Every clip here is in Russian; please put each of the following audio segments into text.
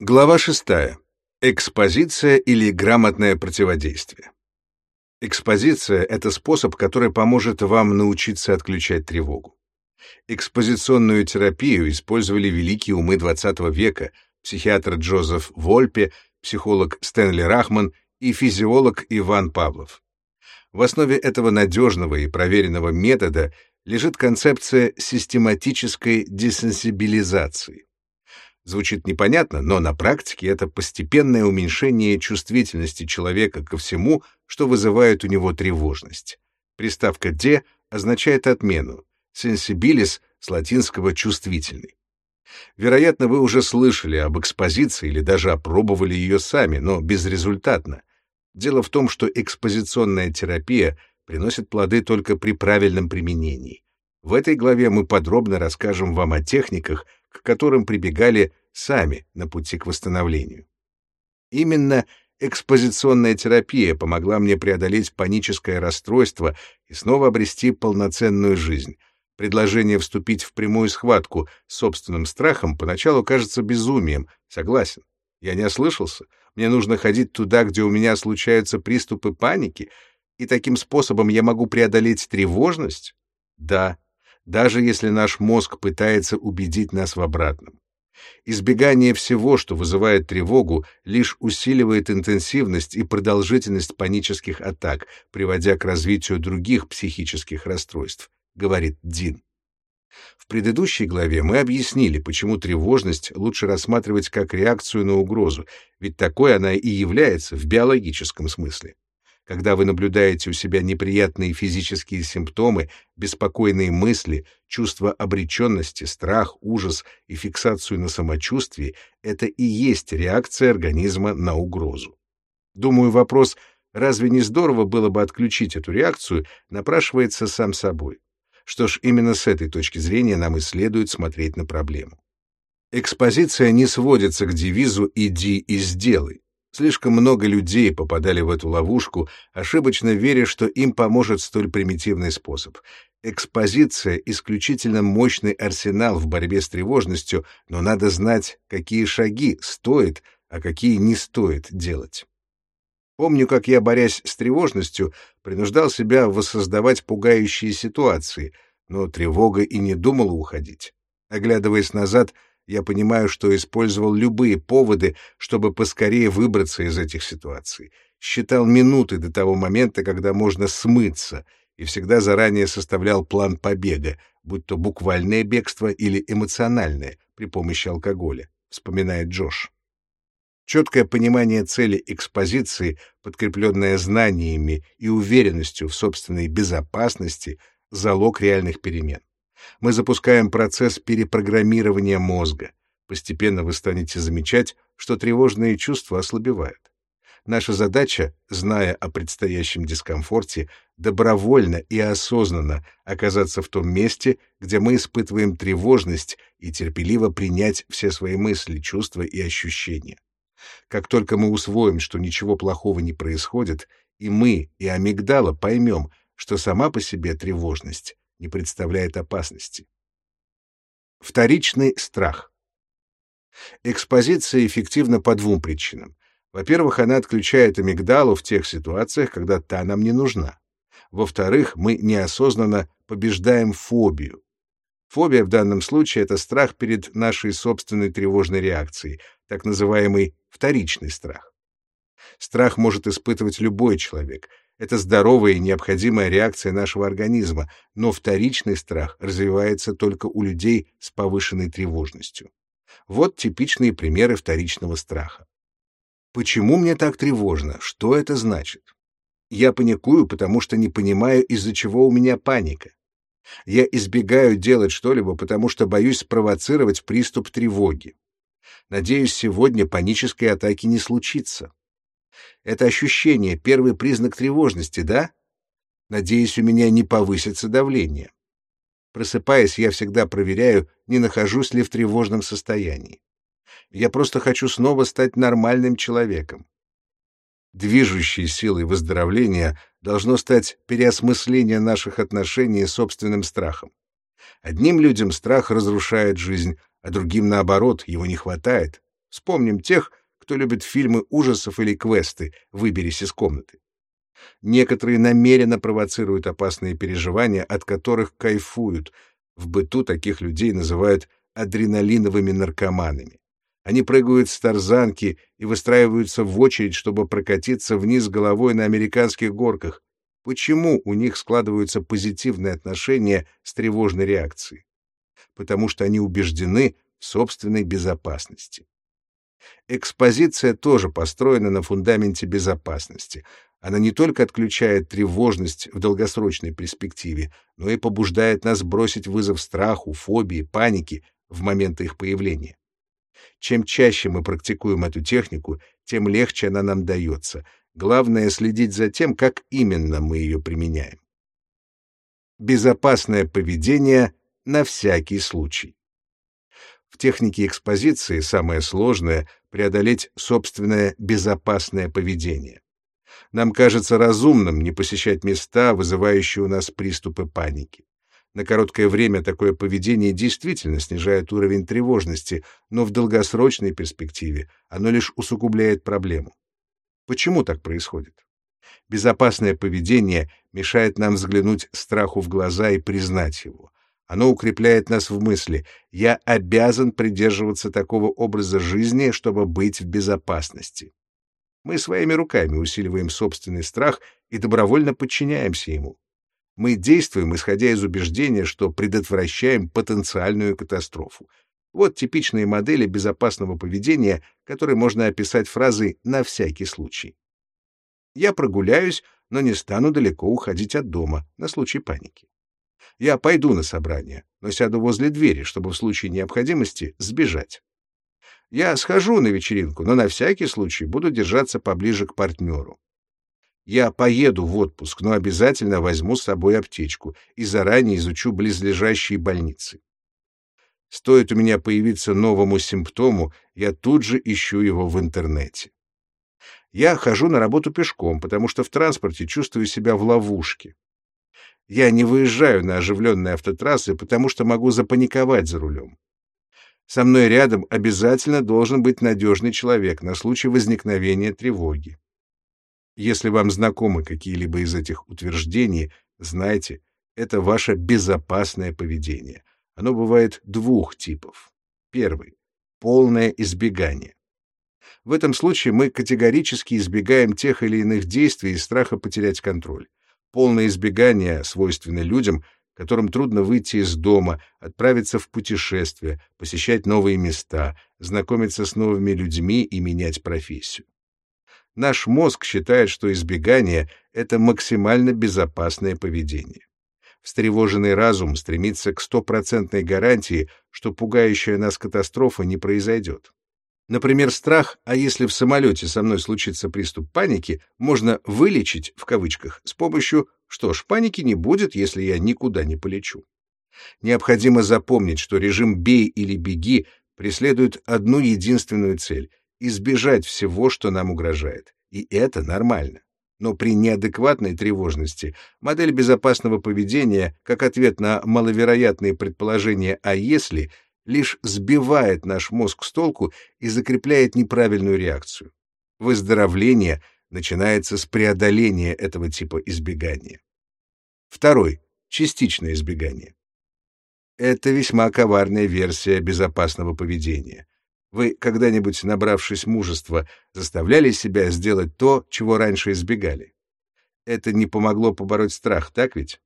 Глава 6. Экспозиция или грамотное противодействие. Экспозиция — это способ, который поможет вам научиться отключать тревогу. Экспозиционную терапию использовали великие умы XX века, психиатр Джозеф Вольпе, психолог Стэнли Рахман и физиолог Иван Павлов. В основе этого надежного и проверенного метода лежит концепция систематической десенсибилизации. Звучит непонятно, но на практике это постепенное уменьшение чувствительности человека ко всему, что вызывает у него тревожность. Приставка «де» означает отмену, «sensibilis» с латинского «чувствительный». Вероятно, вы уже слышали об экспозиции или даже опробовали ее сами, но безрезультатно. Дело в том, что экспозиционная терапия приносит плоды только при правильном применении. В этой главе мы подробно расскажем вам о техниках, к которым прибегали сами на пути к восстановлению. Именно экспозиционная терапия помогла мне преодолеть паническое расстройство и снова обрести полноценную жизнь. Предложение вступить в прямую схватку с собственным страхом поначалу кажется безумием, согласен. Я не ослышался. Мне нужно ходить туда, где у меня случаются приступы паники, и таким способом я могу преодолеть тревожность? Да, даже если наш мозг пытается убедить нас в обратном. Избегание всего, что вызывает тревогу, лишь усиливает интенсивность и продолжительность панических атак, приводя к развитию других психических расстройств, говорит Дин. В предыдущей главе мы объяснили, почему тревожность лучше рассматривать как реакцию на угрозу, ведь такой она и является в биологическом смысле. Когда вы наблюдаете у себя неприятные физические симптомы, беспокойные мысли, чувство обреченности, страх, ужас и фиксацию на самочувствии, это и есть реакция организма на угрозу. Думаю, вопрос «разве не здорово было бы отключить эту реакцию?» напрашивается сам собой. Что ж, именно с этой точки зрения нам и следует смотреть на проблему. Экспозиция не сводится к девизу «иди и сделай». Слишком много людей попадали в эту ловушку, ошибочно веря, что им поможет столь примитивный способ. Экспозиция — исключительно мощный арсенал в борьбе с тревожностью, но надо знать, какие шаги стоит, а какие не стоит делать. Помню, как я, борясь с тревожностью, принуждал себя воссоздавать пугающие ситуации, но тревога и не думала уходить. Оглядываясь назад — я понимаю, что использовал любые поводы, чтобы поскорее выбраться из этих ситуаций. Считал минуты до того момента, когда можно смыться, и всегда заранее составлял план побега, будь то буквальное бегство или эмоциональное, при помощи алкоголя, вспоминает Джош. Четкое понимание цели экспозиции, подкрепленное знаниями и уверенностью в собственной безопасности, залог реальных перемен. Мы запускаем процесс перепрограммирования мозга. Постепенно вы станете замечать, что тревожные чувства ослабевают. Наша задача, зная о предстоящем дискомфорте, добровольно и осознанно оказаться в том месте, где мы испытываем тревожность и терпеливо принять все свои мысли, чувства и ощущения. Как только мы усвоим, что ничего плохого не происходит, и мы, и амигдала поймем, что сама по себе тревожность не представляет опасности. Вторичный страх. Экспозиция эффективна по двум причинам. Во-первых, она отключает амигдалу в тех ситуациях, когда та нам не нужна. Во-вторых, мы неосознанно побеждаем фобию. Фобия в данном случае — это страх перед нашей собственной тревожной реакцией, так называемый вторичный страх. Страх может испытывать любой человек, это здоровая и необходимая реакция нашего организма, но вторичный страх развивается только у людей с повышенной тревожностью. Вот типичные примеры вторичного страха. Почему мне так тревожно? Что это значит? Я паникую, потому что не понимаю, из-за чего у меня паника. Я избегаю делать что-либо, потому что боюсь спровоцировать приступ тревоги. Надеюсь, сегодня панической атаки не случится. Это ощущение — первый признак тревожности, да? Надеюсь, у меня не повысится давление. Просыпаясь, я всегда проверяю, не нахожусь ли в тревожном состоянии. Я просто хочу снова стать нормальным человеком. Движущей силой выздоровления должно стать переосмысление наших отношений с собственным страхом. Одним людям страх разрушает жизнь, а другим, наоборот, его не хватает. Вспомним тех, кто любит фильмы ужасов или квесты «Выберись из комнаты». Некоторые намеренно провоцируют опасные переживания, от которых кайфуют. В быту таких людей называют адреналиновыми наркоманами. Они прыгают с тарзанки и выстраиваются в очередь, чтобы прокатиться вниз головой на американских горках. Почему у них складываются позитивные отношения с тревожной реакцией? Потому что они убеждены в собственной безопасности. Экспозиция тоже построена на фундаменте безопасности. Она не только отключает тревожность в долгосрочной перспективе, но и побуждает нас бросить вызов страху, фобии, панике в моменты их появления. Чем чаще мы практикуем эту технику, тем легче она нам дается. Главное — следить за тем, как именно мы ее применяем. Безопасное поведение на всякий случай. В технике экспозиции самое сложное — преодолеть собственное безопасное поведение. Нам кажется разумным не посещать места, вызывающие у нас приступы паники. На короткое время такое поведение действительно снижает уровень тревожности, но в долгосрочной перспективе оно лишь усугубляет проблему. Почему так происходит? Безопасное поведение мешает нам взглянуть страху в глаза и признать его. Оно укрепляет нас в мысли «я обязан придерживаться такого образа жизни, чтобы быть в безопасности». Мы своими руками усиливаем собственный страх и добровольно подчиняемся ему. Мы действуем, исходя из убеждения, что предотвращаем потенциальную катастрофу. Вот типичные модели безопасного поведения, которые можно описать фразой «на всякий случай». Я прогуляюсь, но не стану далеко уходить от дома на случай паники. Я пойду на собрание, но сяду возле двери, чтобы в случае необходимости сбежать. Я схожу на вечеринку, но на всякий случай буду держаться поближе к партнеру. Я поеду в отпуск, но обязательно возьму с собой аптечку и заранее изучу близлежащие больницы. Стоит у меня появиться новому симптому, я тут же ищу его в интернете. Я хожу на работу пешком, потому что в транспорте чувствую себя в ловушке. Я не выезжаю на оживленные автотрассы, потому что могу запаниковать за рулем. Со мной рядом обязательно должен быть надежный человек на случай возникновения тревоги. Если вам знакомы какие-либо из этих утверждений, знайте, это ваше безопасное поведение. Оно бывает двух типов. Первый — полное избегание. В этом случае мы категорически избегаем тех или иных действий из страха потерять контроль. Полное избегание свойственно людям, которым трудно выйти из дома, отправиться в путешествие, посещать новые места, знакомиться с новыми людьми и менять профессию. Наш мозг считает, что избегание — это максимально безопасное поведение. Встревоженный разум стремится к стопроцентной гарантии, что пугающая нас катастрофа не произойдет. Например, страх, а если в самолете со мной случится приступ паники, можно «вылечить» в кавычках с помощью «что ж, паники не будет, если я никуда не полечу». Необходимо запомнить, что режим «бей или беги» преследует одну единственную цель избежать всего, что нам угрожает. И это нормально. Но при неадекватной тревожности модель безопасного поведения, как ответ на маловероятные предположения «а если», лишь сбивает наш мозг с толку и закрепляет неправильную реакцию. Выздоровление начинается с преодоления этого типа избегания. Второй — частичное избегание. Это весьма коварная версия безопасного поведения. Вы когда-нибудь, набравшись мужества, заставляли себя сделать то, чего раньше избегали? Это не помогло побороть страх, так ведь?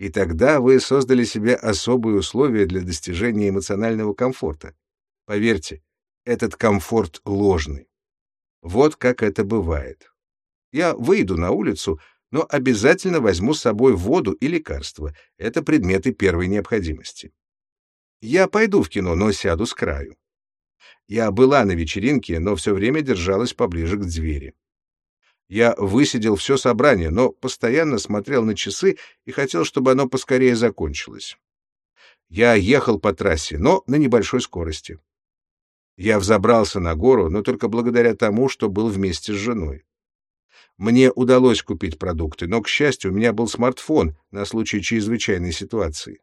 И тогда вы создали себе особые условия для достижения эмоционального комфорта. Поверьте, этот комфорт ложный. Вот как это бывает. Я выйду на улицу, но обязательно возьму с собой воду и лекарства. Это предметы первой необходимости. Я пойду в кино, но сяду с краю. Я была на вечеринке, но все время держалась поближе к двери. Я высидел все собрание, но постоянно смотрел на часы и хотел, чтобы оно поскорее закончилось. Я ехал по трассе, но на небольшой скорости. Я взобрался на гору, но только благодаря тому, что был вместе с женой. Мне удалось купить продукты, но, к счастью, у меня был смартфон на случай чрезвычайной ситуации.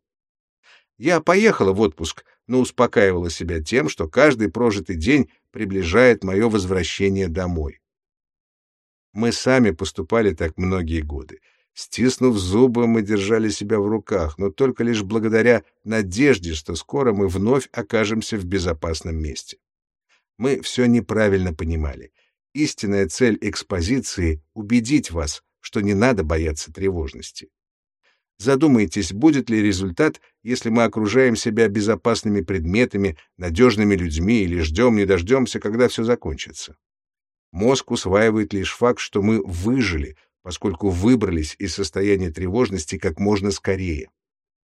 Я поехала в отпуск, но успокаивала себя тем, что каждый прожитый день приближает мое возвращение домой. Мы сами поступали так многие годы. Стиснув зубы, мы держали себя в руках, но только лишь благодаря надежде, что скоро мы вновь окажемся в безопасном месте. Мы все неправильно понимали. Истинная цель экспозиции — убедить вас, что не надо бояться тревожности. Задумайтесь, будет ли результат, если мы окружаем себя безопасными предметами, надежными людьми или ждем, не дождемся, когда все закончится. Мозг усваивает лишь факт, что мы выжили, поскольку выбрались из состояния тревожности как можно скорее.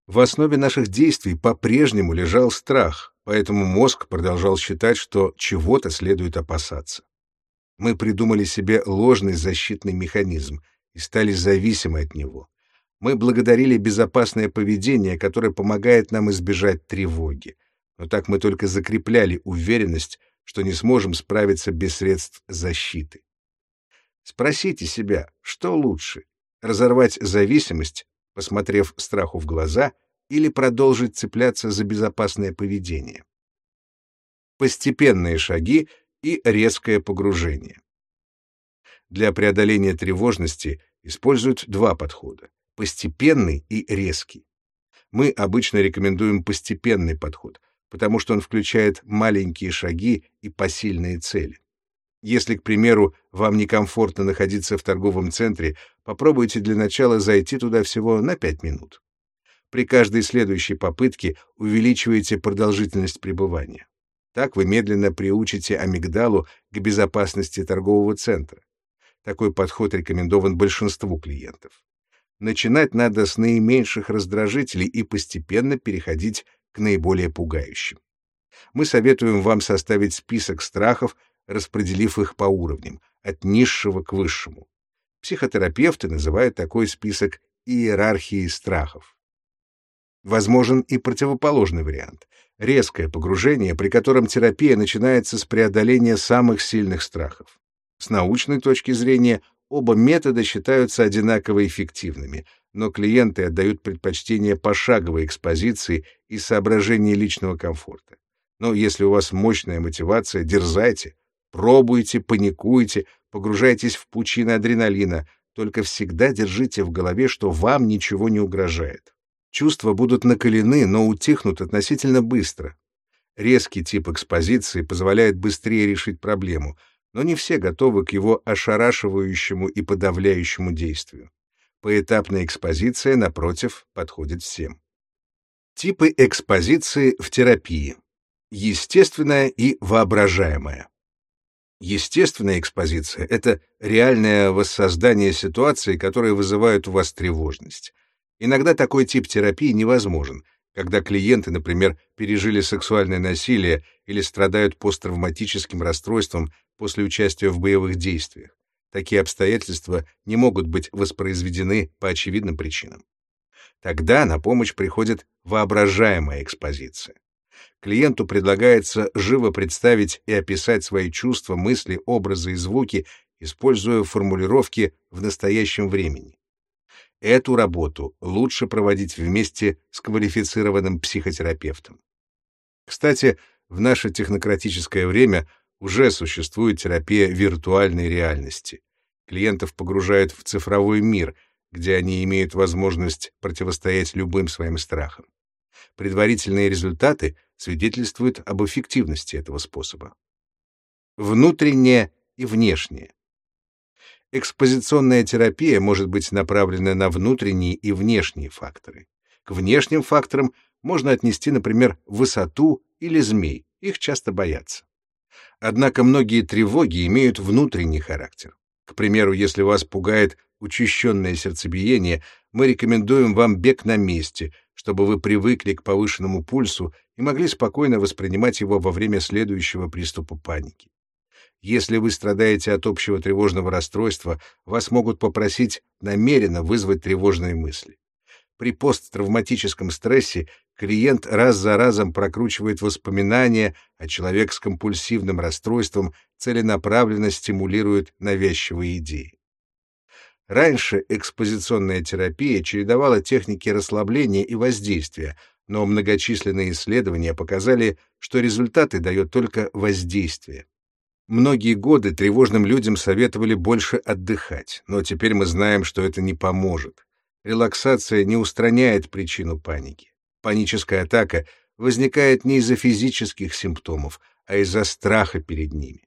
В основе наших действий по-прежнему лежал страх, поэтому мозг продолжал считать, что чего-то следует опасаться. Мы придумали себе ложный защитный механизм и стали зависимы от него. Мы благодарили безопасное поведение, которое помогает нам избежать тревоги. Но так мы только закрепляли уверенность, что не сможем справиться без средств защиты. Спросите себя, что лучше — разорвать зависимость, посмотрев страху в глаза, или продолжить цепляться за безопасное поведение? Постепенные шаги и резкое погружение. Для преодоления тревожности используют два подхода постепенный и резкий. Мы обычно рекомендуем постепенный подход, потому что он включает маленькие шаги и посильные цели. Если, к примеру, вам некомфортно находиться в торговом центре, попробуйте для начала зайти туда всего на 5 минут. При каждой следующей попытке увеличиваете продолжительность пребывания. Так вы медленно приучите амигдалу к безопасности торгового центра. Такой подход рекомендован большинству клиентов. Начинать надо с наименьших раздражителей и постепенно переходить к наиболее пугающим. Мы советуем вам составить список страхов, распределив их по уровням, от низшего к высшему. Психотерапевты называют такой список иерархией страхов. Возможен и противоположный вариант — резкое погружение, при котором терапия начинается с преодоления самых сильных страхов. С научной точки зрения Оба метода считаются одинаково эффективными, но клиенты отдают предпочтение пошаговой экспозиции и соображении личного комфорта. Но если у вас мощная мотивация, дерзайте, пробуйте, паникуйте, погружайтесь в пучины адреналина, только всегда держите в голове, что вам ничего не угрожает. Чувства будут накалены, но утихнут относительно быстро. Резкий тип экспозиции позволяет быстрее решить проблему — но не все готовы к его ошарашивающему и подавляющему действию. Поэтапная экспозиция, напротив, подходит всем. Типы экспозиции в терапии. Естественная и воображаемая. Естественная экспозиция — это реальное воссоздание ситуации, которые вызывают у вас тревожность. Иногда такой тип терапии невозможен, когда клиенты, например, пережили сексуальное насилие или страдают посттравматическим расстройством после участия в боевых действиях. Такие обстоятельства не могут быть воспроизведены по очевидным причинам. Тогда на помощь приходит воображаемая экспозиция. Клиенту предлагается живо представить и описать свои чувства, мысли, образы и звуки, используя формулировки в настоящем времени. Эту работу лучше проводить вместе с квалифицированным психотерапевтом. Кстати, в наше технократическое время уже существует терапия виртуальной реальности. Клиентов погружают в цифровой мир, где они имеют возможность противостоять любым своим страхам. Предварительные результаты свидетельствуют об эффективности этого способа. Внутреннее и внешнее. Экспозиционная терапия может быть направлена на внутренние и внешние факторы. К внешним факторам можно отнести, например, высоту или змей, их часто боятся. Однако многие тревоги имеют внутренний характер. К примеру, если вас пугает учащенное сердцебиение, мы рекомендуем вам бег на месте, чтобы вы привыкли к повышенному пульсу и могли спокойно воспринимать его во время следующего приступа паники. Если вы страдаете от общего тревожного расстройства, вас могут попросить намеренно вызвать тревожные мысли. При посттравматическом стрессе клиент раз за разом прокручивает воспоминания, а человек с компульсивным расстройством целенаправленно стимулирует навязчивые идеи. Раньше экспозиционная терапия чередовала техники расслабления и воздействия, Но многочисленные исследования показали, что результаты дает только воздействие. Многие годы тревожным людям советовали больше отдыхать, но теперь мы знаем, что это не поможет. Релаксация не устраняет причину паники. Паническая атака возникает не из-за физических симптомов, а из-за страха перед ними.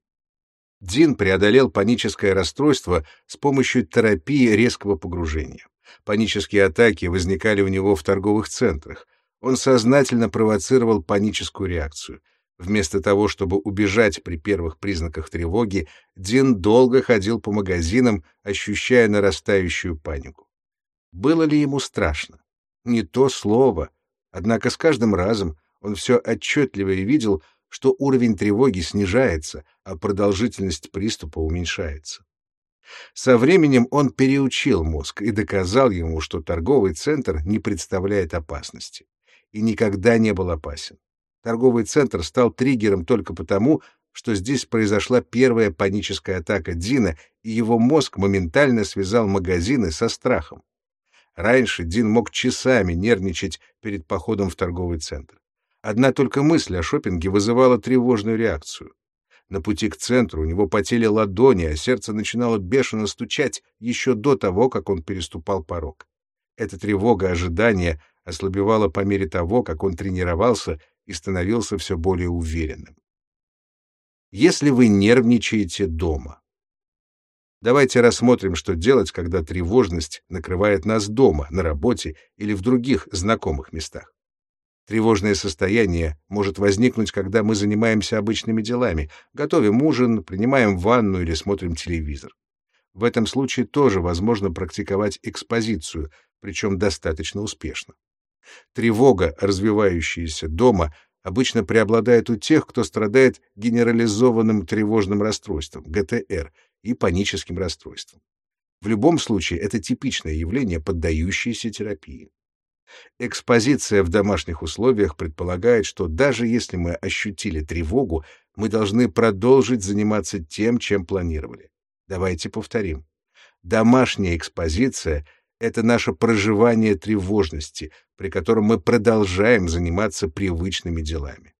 Дин преодолел паническое расстройство с помощью терапии резкого погружения. Панические атаки возникали у него в торговых центрах. Он сознательно провоцировал паническую реакцию — Вместо того, чтобы убежать при первых признаках тревоги, Дин долго ходил по магазинам, ощущая нарастающую панику. Было ли ему страшно? Не то слово. Однако с каждым разом он все отчетливее видел, что уровень тревоги снижается, а продолжительность приступа уменьшается. Со временем он переучил мозг и доказал ему, что торговый центр не представляет опасности и никогда не был опасен. Торговый центр стал триггером только потому, что здесь произошла первая паническая атака Дина, и его мозг моментально связал магазины со страхом. Раньше Дин мог часами нервничать перед походом в торговый центр. Одна только мысль о шопинге вызывала тревожную реакцию. На пути к центру у него потели ладони, а сердце начинало бешено стучать еще до того, как он переступал порог. Эта тревога ожидания ослабевала по мере того, как он тренировался и становился все более уверенным. Если вы нервничаете дома. Давайте рассмотрим, что делать, когда тревожность накрывает нас дома, на работе или в других знакомых местах. Тревожное состояние может возникнуть, когда мы занимаемся обычными делами, готовим ужин, принимаем ванну или смотрим телевизор. В этом случае тоже возможно практиковать экспозицию, причем достаточно успешно. Тревога, развивающаяся дома, обычно преобладает у тех, кто страдает генерализованным тревожным расстройством, ГТР, и паническим расстройством. В любом случае, это типичное явление, поддающееся терапии. Экспозиция в домашних условиях предполагает, что даже если мы ощутили тревогу, мы должны продолжить заниматься тем, чем планировали. Давайте повторим. Домашняя экспозиция это наше проживание тревожности, при котором мы продолжаем заниматься привычными делами.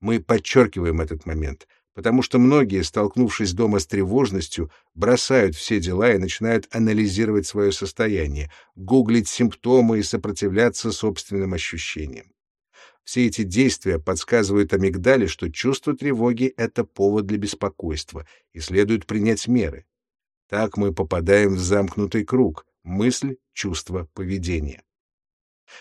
Мы подчеркиваем этот момент, потому что многие, столкнувшись дома с тревожностью, бросают все дела и начинают анализировать свое состояние, гуглить симптомы и сопротивляться собственным ощущениям. Все эти действия подсказывают амигдале, что чувство тревоги — это повод для беспокойства, и следует принять меры. Так мы попадаем в замкнутый круг — мысль, чувство, поведение.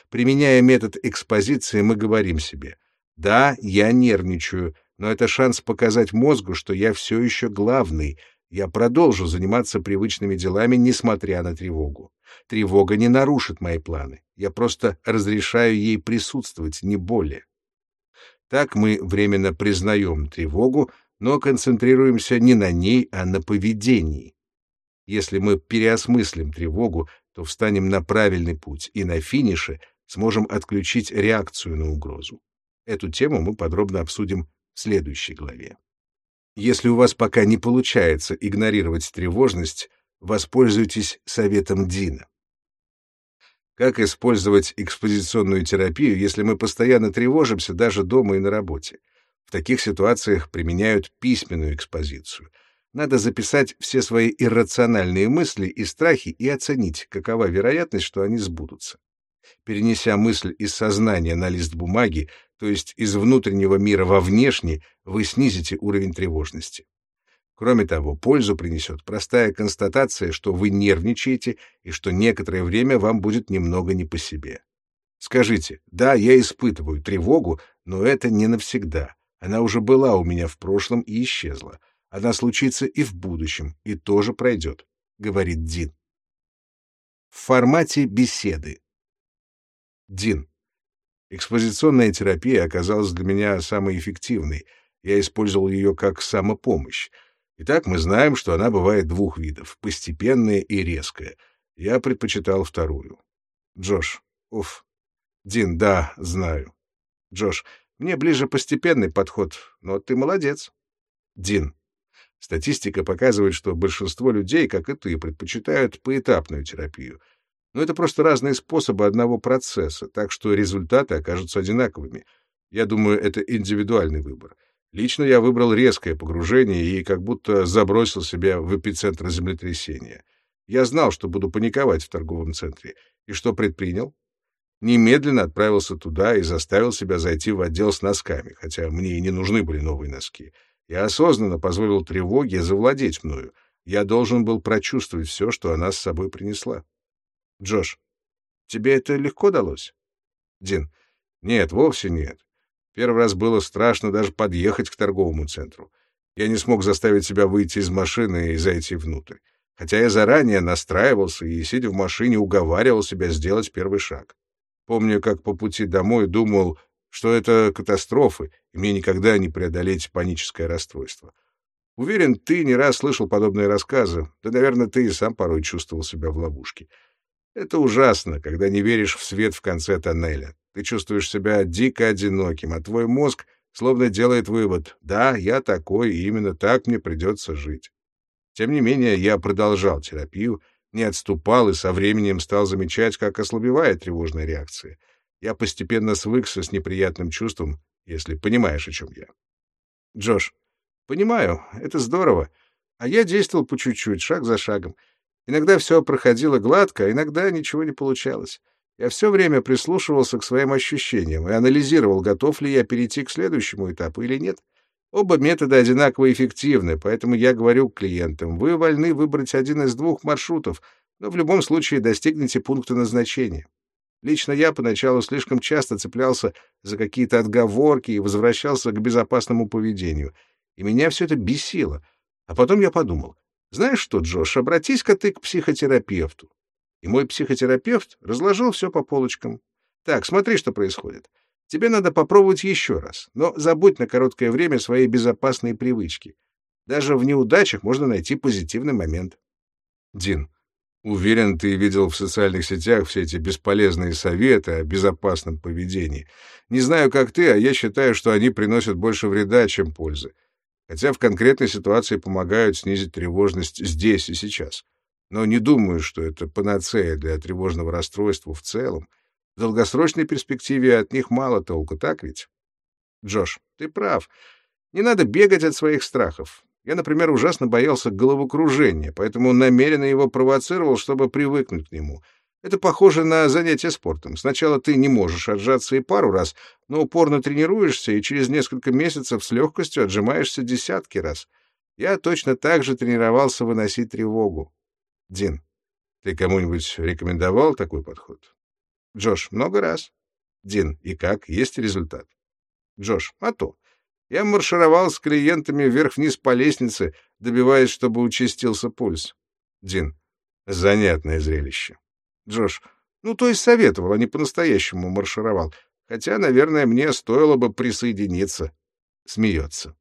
Применяя метод экспозиции, мы говорим себе, да, я нервничаю, но это шанс показать мозгу, что я все еще главный, я продолжу заниматься привычными делами, несмотря на тревогу. Тревога не нарушит мои планы, я просто разрешаю ей присутствовать, не более. Так мы временно признаем тревогу, но концентрируемся не на ней, а на поведении. Если мы переосмыслим тревогу, то встанем на правильный путь и на финише сможем отключить реакцию на угрозу. Эту тему мы подробно обсудим следующей главе. Если у вас пока не получается игнорировать тревожность, воспользуйтесь советом Дина. Как использовать экспозиционную терапию, если мы постоянно тревожимся даже дома и на работе? В таких ситуациях применяют письменную экспозицию — надо записать все свои иррациональные мысли и страхи и оценить, какова вероятность, что они сбудутся. Перенеся мысль из сознания на лист бумаги, то есть из внутреннего мира во внешний, вы снизите уровень тревожности. Кроме того, пользу принесет простая констатация, что вы нервничаете и что некоторое время вам будет немного не по себе. Скажите, да, я испытываю тревогу, но это не навсегда. Она уже была у меня в прошлом и исчезла. Она случится и в будущем, и тоже пройдет, — говорит Дин. В формате беседы. Дин. Экспозиционная терапия оказалась для меня самой эффективной. Я использовал ее как самопомощь. Итак, мы знаем, что она бывает двух видов — постепенная и резкая. Я предпочитал вторую. Джош. Уф. Дин, да, знаю. Джош. Мне ближе постепенный подход, но ты молодец. Дин. Статистика показывает, что большинство людей, как и ты, предпочитают поэтапную терапию. Но это просто разные способы одного процесса, так что результаты окажутся одинаковыми. Я думаю, это индивидуальный выбор. Лично я выбрал резкое погружение и как будто забросил себя в эпицентр землетрясения. Я знал, что буду паниковать в торговом центре. И что предпринял? Немедленно отправился туда и заставил себя зайти в отдел с носками, хотя мне и не нужны были новые носки. Я осознанно позволил тревоге завладеть мною. Я должен был прочувствовать все, что она с собой принесла. Джош, тебе это легко далось? Дин, нет, вовсе нет. Первый раз было страшно даже подъехать к торговому центру. Я не смог заставить себя выйти из машины и зайти внутрь. Хотя я заранее настраивался и, сидя в машине, уговаривал себя сделать первый шаг. Помню, как по пути домой думал, что это катастрофы, и мне никогда не преодолеть паническое расстройство. Уверен, ты не раз слышал подобные рассказы, да, наверное, ты и сам порой чувствовал себя в ловушке. Это ужасно, когда не веришь в свет в конце тоннеля. Ты чувствуешь себя дико одиноким, а твой мозг словно делает вывод «да, я такой, и именно так мне придется жить». Тем не менее, я продолжал терапию, не отступал и со временем стал замечать, как ослабевает тревожная реакция. Я постепенно свыкся с неприятным чувством, если понимаешь, о чем я. Джош, понимаю, это здорово. А я действовал по чуть-чуть, шаг за шагом. Иногда все проходило гладко, а иногда ничего не получалось. Я все время прислушивался к своим ощущениям и анализировал, готов ли я перейти к следующему этапу или нет. Оба метода одинаково эффективны, поэтому я говорю клиентам, вы вольны выбрать один из двух маршрутов, но в любом случае достигнете пункта назначения. Лично я поначалу слишком часто цеплялся за какие-то отговорки и возвращался к безопасному поведению, и меня все это бесило. А потом я подумал, знаешь что, Джош, обратись-ка ты к психотерапевту. И мой психотерапевт разложил все по полочкам. Так, смотри, что происходит. Тебе надо попробовать еще раз, но забудь на короткое время свои безопасные привычки. Даже в неудачах можно найти позитивный момент. Дин, уверен, ты видел в социальных сетях все эти бесполезные советы о безопасном поведении. Не знаю, как ты, а я считаю, что они приносят больше вреда, чем пользы хотя в конкретной ситуации помогают снизить тревожность здесь и сейчас. Но не думаю, что это панацея для тревожного расстройства в целом. В долгосрочной перспективе от них мало толку, так ведь? Джош, ты прав. Не надо бегать от своих страхов. Я, например, ужасно боялся головокружения, поэтому намеренно его провоцировал, чтобы привыкнуть к нему — это похоже на занятие спортом. Сначала ты не можешь отжаться и пару раз, но упорно тренируешься и через несколько месяцев с легкостью отжимаешься десятки раз. Я точно так же тренировался выносить тревогу. Дин, ты кому-нибудь рекомендовал такой подход? Джош, много раз. Дин, и как? Есть результат? Джош, а то. Я маршировал с клиентами вверх-вниз по лестнице, добиваясь, чтобы участился пульс. Дин, занятное зрелище. Джош. Ну, то есть советовал, а не по-настоящему маршировал. Хотя, наверное, мне стоило бы присоединиться. Смеется.